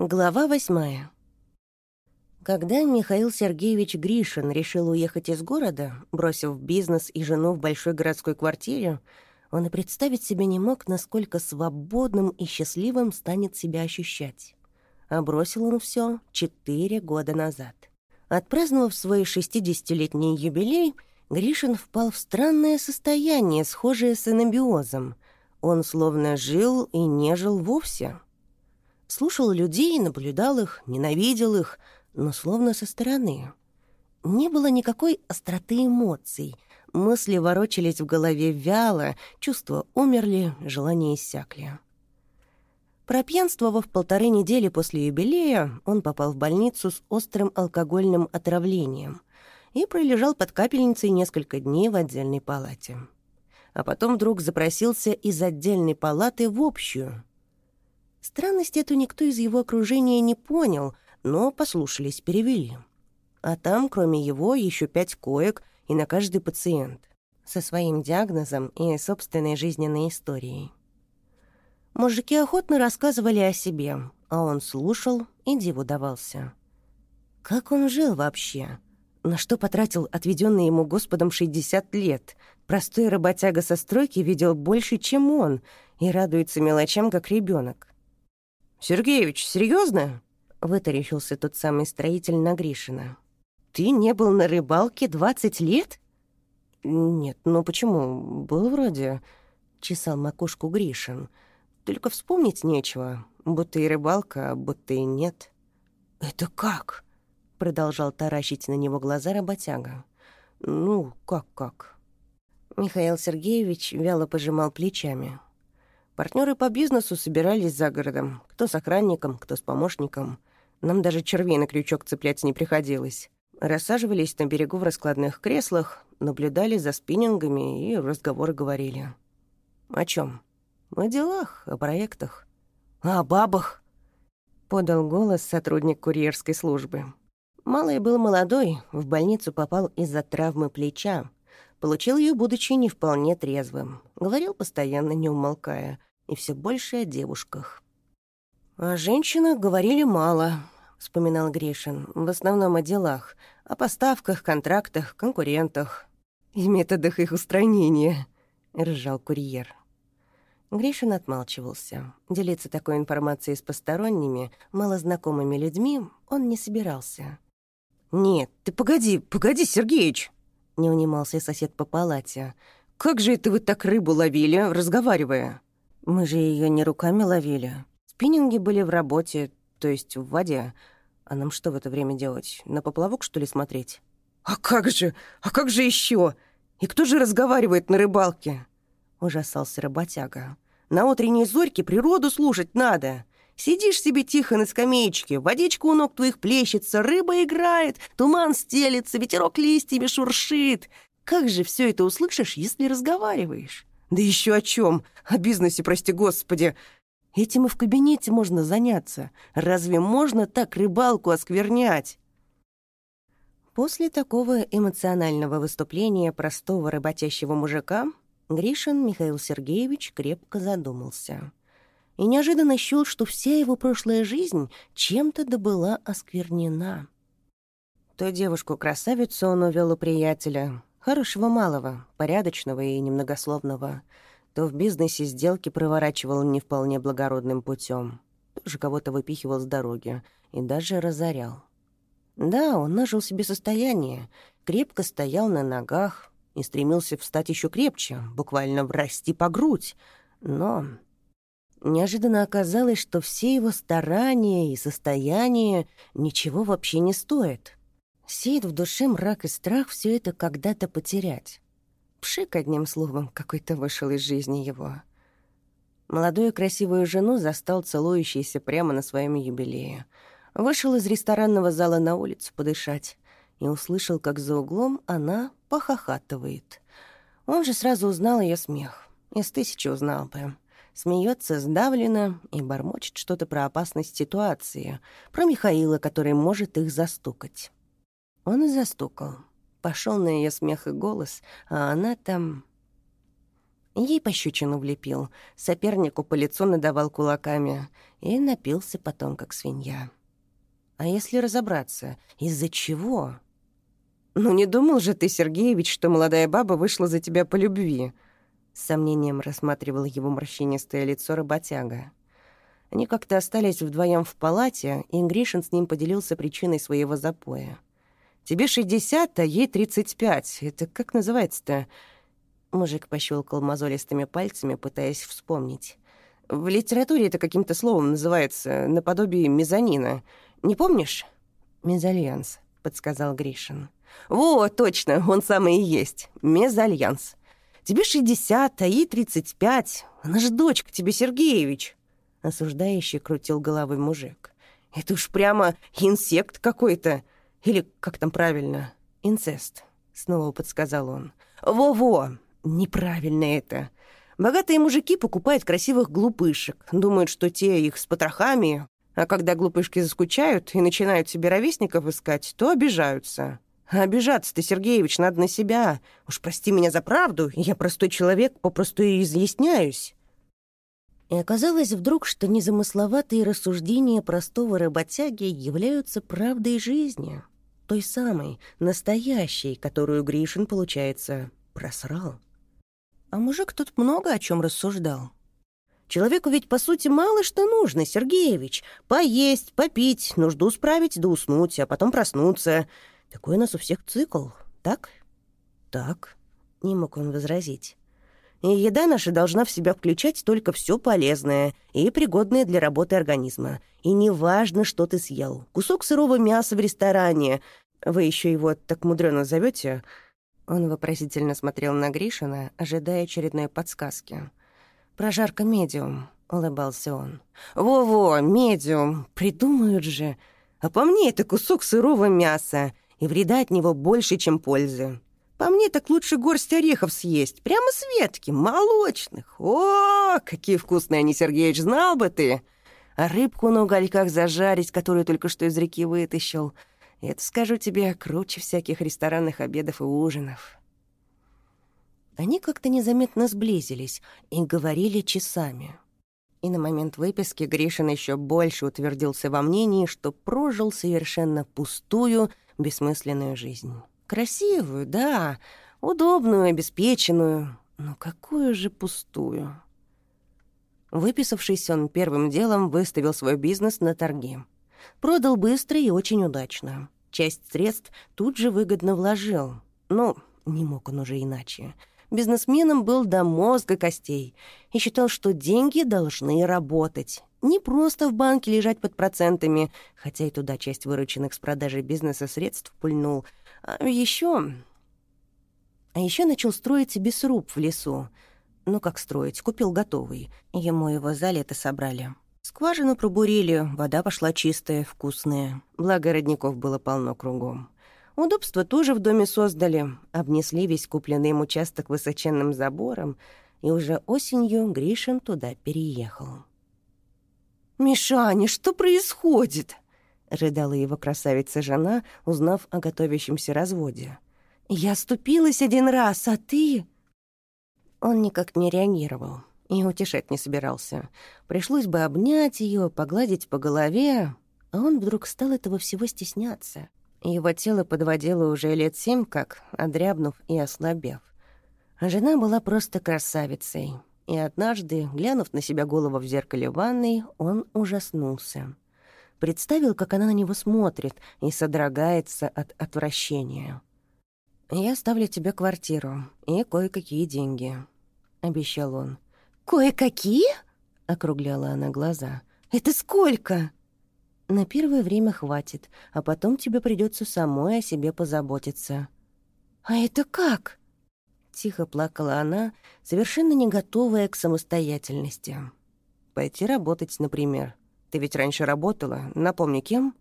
Глава восьмая. Когда Михаил Сергеевич Гришин решил уехать из города, бросив бизнес и жену в большой городской квартире, он и представить себе не мог, насколько свободным и счастливым станет себя ощущать. А бросил он все четыре года назад. Отпраздновав свой шестидесятилетний юбилей, Гришин впал в странное состояние, схожее с анабиозом. Он словно жил и не жил вовсе — Слушал людей, наблюдал их, ненавидел их, но словно со стороны. Не было никакой остроты эмоций. Мысли ворочались в голове вяло, чувства умерли, желания иссякли. Пропьянствовав полторы недели после юбилея, он попал в больницу с острым алкогольным отравлением и пролежал под капельницей несколько дней в отдельной палате. А потом вдруг запросился из отдельной палаты в общую — Странность эту никто из его окружения не понял, но послушались, перевели. А там, кроме его, еще пять коек и на каждый пациент. Со своим диагнозом и собственной жизненной историей. Мужики охотно рассказывали о себе, а он слушал и диву давался. Как он жил вообще? На что потратил отведенные ему Господом 60 лет? Простой работяга со стройки видел больше, чем он, и радуется мелочам, как ребенок. «Сергеевич, серьезно? вытаращился тот самый строитель на Гришина. «Ты не был на рыбалке двадцать лет?» «Нет, ну почему? Был вроде...» — чесал макушку Гришин. «Только вспомнить нечего, будто и рыбалка, а будто и нет». «Это как?» — продолжал таращить на него глаза работяга. «Ну, как-как?» Михаил Сергеевич вяло пожимал плечами. Партнеры по бизнесу собирались за городом. Кто с охранником, кто с помощником. Нам даже червей на крючок цеплять не приходилось. Рассаживались на берегу в раскладных креслах, наблюдали за спиннингами и разговоры говорили. «О чем? О делах, о проектах». «О бабах?» — подал голос сотрудник курьерской службы. Малый был молодой, в больницу попал из-за травмы плеча. Получил ее, будучи не вполне трезвым. Говорил постоянно, не умолкая — и все больше о девушках. «О женщинах говорили мало», — вспоминал Гришин, «в основном о делах, о поставках, контрактах, конкурентах и методах их устранения», — ржал курьер. Гришин отмалчивался. Делиться такой информацией с посторонними, малознакомыми людьми он не собирался. «Нет, ты погоди, погоди, Сергеич!» — не унимался сосед по палате. «Как же это вы так рыбу ловили, разговаривая?» Мы же ее не руками ловили. Спиннинги были в работе, то есть в воде. А нам что в это время делать? На поплавок, что ли, смотреть? «А как же? А как же еще? И кто же разговаривает на рыбалке?» Ужасался работяга. «На утренней зорьке природу слушать надо. Сидишь себе тихо на скамеечке, водичка у ног твоих плещется, рыба играет, туман стелется, ветерок листьями шуршит. Как же все это услышишь, если разговариваешь?» Да еще о чем? О бизнесе, прости господи. Этим и в кабинете можно заняться. Разве можно так рыбалку осквернять? После такого эмоционального выступления простого работящего мужика Гришин Михаил Сергеевич крепко задумался. И неожиданно счёл, что вся его прошлая жизнь чем-то да была осквернена. То девушку-красавицу он увел у приятеля, Хорошего малого, порядочного и немногословного. То в бизнесе сделки проворачивал не вполне благородным путем, тоже кого-то выпихивал с дороги и даже разорял. Да, он нажил себе состояние, крепко стоял на ногах и стремился встать еще крепче, буквально врасти по грудь. Но неожиданно оказалось, что все его старания и состояние ничего вообще не стоят — Сеет в душе мрак и страх все это когда-то потерять. Пшик, одним словом, какой-то вышел из жизни его. Молодую красивую жену застал целующейся прямо на своем юбилее. Вышел из ресторанного зала на улицу подышать и услышал, как за углом она похохатывает. Он же сразу узнал ее смех. Из тысячи узнал бы. Смеется сдавленно и бормочет что-то про опасность ситуации, про Михаила, который может их застукать. Он и застукал. Пошел на ее смех и голос, а она там... Ей пощечину влепил, сопернику по лицу надавал кулаками и напился потом, как свинья. А если разобраться, из-за чего? «Ну не думал же ты, Сергеевич, что молодая баба вышла за тебя по любви?» С сомнением рассматривал его морщинистое лицо работяга. Они как-то остались вдвоем в палате, и Гришин с ним поделился причиной своего запоя. «Тебе шестьдесят, а ей тридцать пять. Это как называется-то?» Мужик пощелкал мозолистыми пальцами, пытаясь вспомнить. «В литературе это каким-то словом называется, наподобие мезонина. Не помнишь?» «Мезальянс», — подсказал Гришин. «Вот, точно, он самый и есть. Мезальянс. Тебе шестьдесят, а ей тридцать пять. Она же дочка тебе, Сергеевич!» Осуждающий крутил головой мужик. «Это уж прямо инсект какой-то. Или как там правильно? Инцест», — снова подсказал он. «Во-во! Неправильно это. Богатые мужики покупают красивых глупышек, думают, что те их с потрохами, а когда глупышки заскучают и начинают себе ровесников искать, то обижаются. Обижаться-то, Сергеевич, надо на себя. Уж прости меня за правду, я простой человек, попросту и изъясняюсь». И оказалось вдруг, что незамысловатые рассуждения простого работяги являются правдой жизни, той самой, настоящей, которую Гришин, получается, просрал. А мужик тут много о чем рассуждал. Человеку ведь, по сути, мало что нужно, Сергеевич. Поесть, попить, нужду справить да уснуть, а потом проснуться. Такой у нас у всех цикл, так? Так, не мог он возразить. И еда наша должна в себя включать только все полезное и пригодное для работы организма. И неважно, что ты съел. Кусок сырого мяса в ресторане. Вы еще его так мудрено зовете. Он вопросительно смотрел на Гришина, ожидая очередной подсказки. «Прожарка медиум», — улыбался он. «Во-во, медиум, придумают же. А по мне это кусок сырого мяса, и вреда от него больше, чем пользы. По мне так лучше горсть орехов съесть, прямо с ветки, молочных. О, какие вкусные они, Сергеич, знал бы ты! А рыбку на угольках зажарить, которую только что из реки вытащил — это, скажу тебе, круче всяких ресторанных обедов и ужинов. Они как-то незаметно сблизились и говорили часами. И на момент выписки Гришин еще больше утвердился во мнении, что прожил совершенно пустую, бессмысленную жизнь. Красивую, да, удобную, обеспеченную, но какую же пустую. Выписавшись, он первым делом выставил свой бизнес на торги — Продал быстро и очень удачно. Часть средств тут же выгодно вложил. Но не мог он уже иначе. Бизнесменом был до мозга костей и считал, что деньги должны работать. Не просто в банке лежать под процентами, хотя и туда часть вырученных с продажи бизнеса средств пульнул. А еще... А еще начал строить себе сруб в лесу. Ну, как строить? Купил готовый. Ему его за лето собрали. Скважину пробурили, вода пошла чистая, вкусная. Благо, родников было полно кругом. Удобства тоже в доме создали. Обнесли весь купленный им участок высоченным забором, и уже осенью Гришин туда переехал. «Мишаня, что происходит?» — рыдала его красавица-жена, узнав о готовящемся разводе. «Я ступилась один раз, а ты...» Он никак не реагировал и утешать не собирался. Пришлось бы обнять ее, погладить по голове, а он вдруг стал этого всего стесняться. Его тело подводило уже лет семь как, одрябнув и ослабев. Жена была просто красавицей. И однажды, глянув на себя голову в зеркале ванной, он ужаснулся. Представил, как она на него смотрит и содрогается от отвращения. «Я ставлю тебе квартиру и кое-какие деньги», — обещал он. «Кое-какие?» — округляла она глаза. «Это сколько?» «На первое время хватит, а потом тебе придется самой о себе позаботиться». «А это как?» Тихо плакала она, совершенно не готовая к самостоятельности. «Пойти работать, например. Ты ведь раньше работала, напомни, кем?»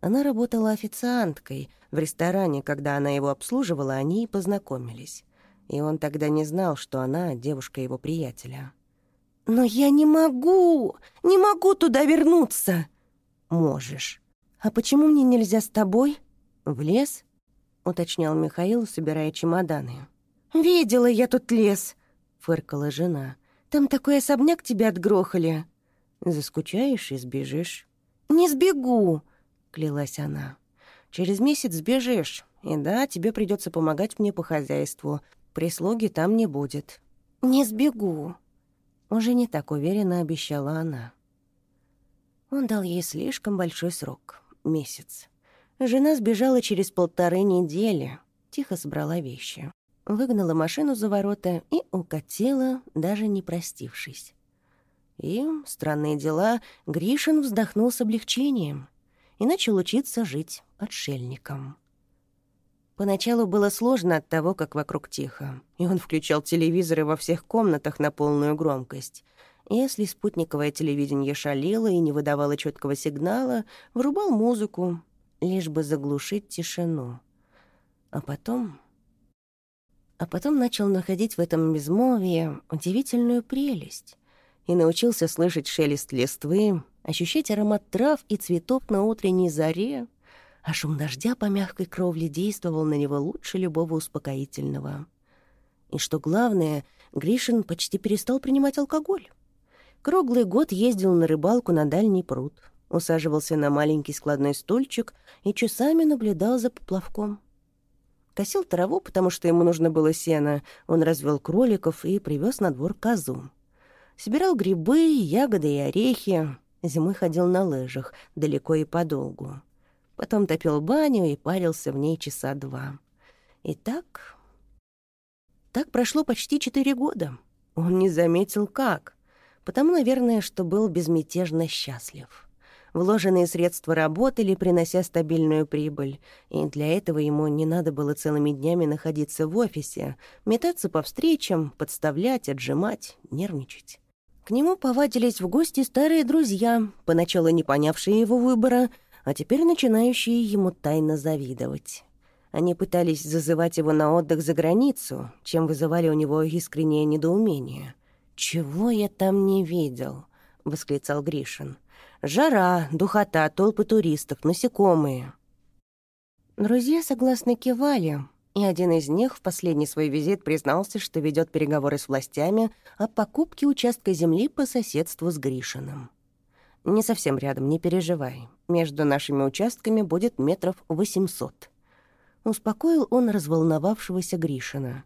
Она работала официанткой. В ресторане, когда она его обслуживала, они и познакомились и он тогда не знал, что она девушка его приятеля. «Но я не могу! Не могу туда вернуться!» «Можешь. А почему мне нельзя с тобой? В лес?» — уточнял Михаил, собирая чемоданы. «Видела я тут лес!» — фыркала жена. «Там такой особняк тебя отгрохали». «Заскучаешь и сбежишь». «Не сбегу», — клялась она. «Через месяц сбежишь, и да, тебе придется помогать мне по хозяйству. Прислуги там не будет». «Не сбегу», — уже не так уверенно обещала она. Он дал ей слишком большой срок — месяц. Жена сбежала через полторы недели, тихо собрала вещи, выгнала машину за ворота и укатила, даже не простившись. И, странные дела, Гришин вздохнул с облегчением и начал учиться жить отшельником. Поначалу было сложно от того, как вокруг тихо, и он включал телевизоры во всех комнатах на полную громкость. Если спутниковое телевидение шалило и не выдавало четкого сигнала, врубал музыку, лишь бы заглушить тишину. А потом... А потом начал находить в этом безмолвии удивительную прелесть и научился слышать шелест листвы, ощущать аромат трав и цветов на утренней заре, а шум дождя по мягкой кровле действовал на него лучше любого успокоительного. И что главное, Гришин почти перестал принимать алкоголь. Круглый год ездил на рыбалку на дальний пруд, усаживался на маленький складной стульчик и часами наблюдал за поплавком. Косил траву, потому что ему нужно было сено, он развел кроликов и привез на двор козу. Собирал грибы, ягоды и орехи, зимой ходил на лыжах, далеко и подолгу. Потом топил баню и парился в ней часа два. И так... Так прошло почти четыре года. Он не заметил, как. Потому, наверное, что был безмятежно счастлив. Вложенные средства работали, принося стабильную прибыль, и для этого ему не надо было целыми днями находиться в офисе, метаться по встречам, подставлять, отжимать, нервничать. К нему повадились в гости старые друзья, поначалу не понявшие его выбора, а теперь начинающие ему тайно завидовать. Они пытались зазывать его на отдых за границу, чем вызывали у него искреннее недоумение. «Чего я там не видел?» — восклицал Гришин. Жара, духота, толпы туристов, насекомые. Друзья согласно кивали, и один из них в последний свой визит признался, что ведет переговоры с властями о покупке участка земли по соседству с Гришиным. «Не совсем рядом, не переживай. Между нашими участками будет метров восемьсот». Успокоил он разволновавшегося Гришина.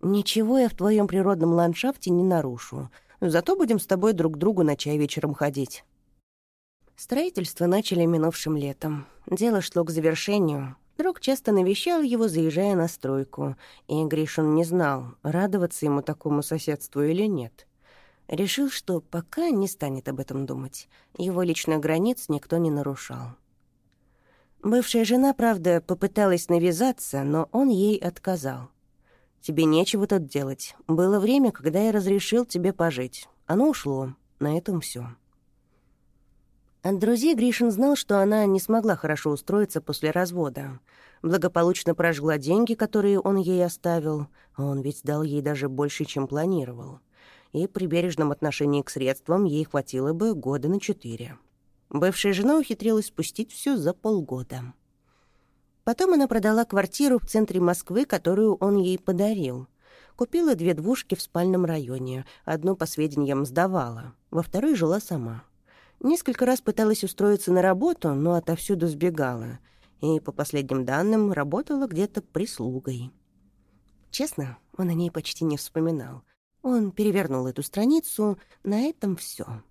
«Ничего я в твоем природном ландшафте не нарушу. Зато будем с тобой друг к другу на чай вечером ходить». Строительство начали минувшим летом. Дело шло к завершению. Друг часто навещал его, заезжая на стройку, и Гришин не знал, радоваться ему такому соседству или нет. Решил, что пока не станет об этом думать. Его личных границ никто не нарушал. Бывшая жена, правда, попыталась навязаться, но он ей отказал. «Тебе нечего тут делать. Было время, когда я разрешил тебе пожить. Оно ушло. На этом все. От друзей Гришин знал, что она не смогла хорошо устроиться после развода. Благополучно прожгла деньги, которые он ей оставил, он ведь дал ей даже больше, чем планировал. И при бережном отношении к средствам ей хватило бы года на четыре. Бывшая жена ухитрилась спустить все за полгода. Потом она продала квартиру в центре Москвы, которую он ей подарил. Купила две двушки в спальном районе. Одну, по сведениям, сдавала. Во второй жила сама. Несколько раз пыталась устроиться на работу, но отовсюду сбегала. И, по последним данным, работала где-то прислугой. Честно, он о ней почти не вспоминал. Он перевернул эту страницу, на этом все.